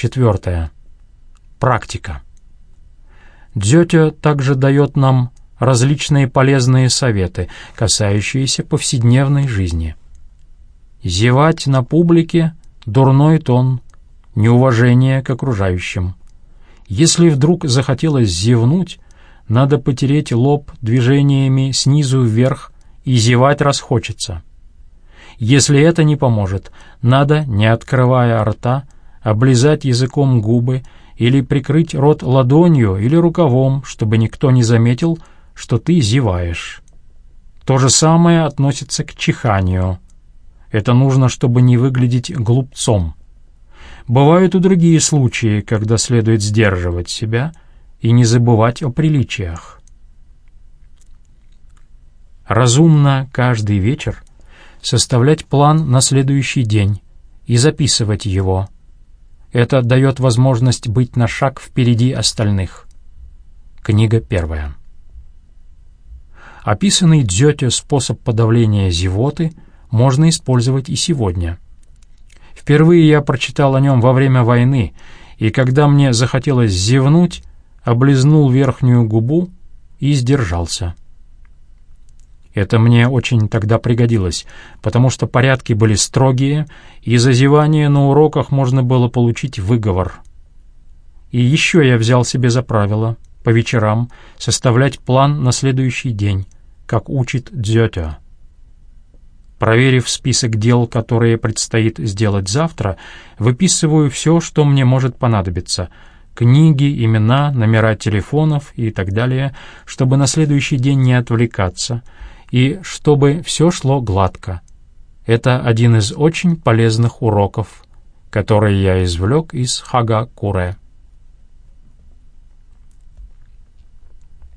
Четвертое. Практика. Дзётя также дает нам различные полезные советы, касающиеся повседневной жизни. Зевать на публике — дурной тон, неуважение к окружающим. Если вдруг захотелось зевнуть, надо потереть лоб движениями снизу вверх и зевать расхочется. Если это не поможет, надо, не открывая рта, облизать языком губы или прикрыть рот ладонью или рукавом, чтобы никто не заметил, что ты зеваешь. То же самое относится к чиханию. Это нужно, чтобы не выглядеть глупцом. Бывают и другие случаи, когда следует сдерживать себя и не забывать о приличиях. Разумно каждый вечер составлять план на следующий день и записывать его – это дает возможность быть на шаг впереди остальных. Книга первая. Описанный Дзёте способ подавления зевоты можно использовать и сегодня. Впервые я прочитал о нем во время войны, и когда мне захотелось зевнуть, облизнул верхнюю губу и сдержался. Это мне очень тогда пригодилось, потому что порядки были строгие, и за зевание на уроках можно было получить выговор. И еще я взял себе за правило по вечерам составлять план на следующий день, как учит Дзётя. Проверив список дел, которые предстоит сделать завтра, выписываю все, что мне может понадобиться — книги, имена, номера телефонов и так далее, чтобы на следующий день не отвлекаться — и чтобы все шло гладко. Это один из очень полезных уроков, которые я извлек из Хага Куре.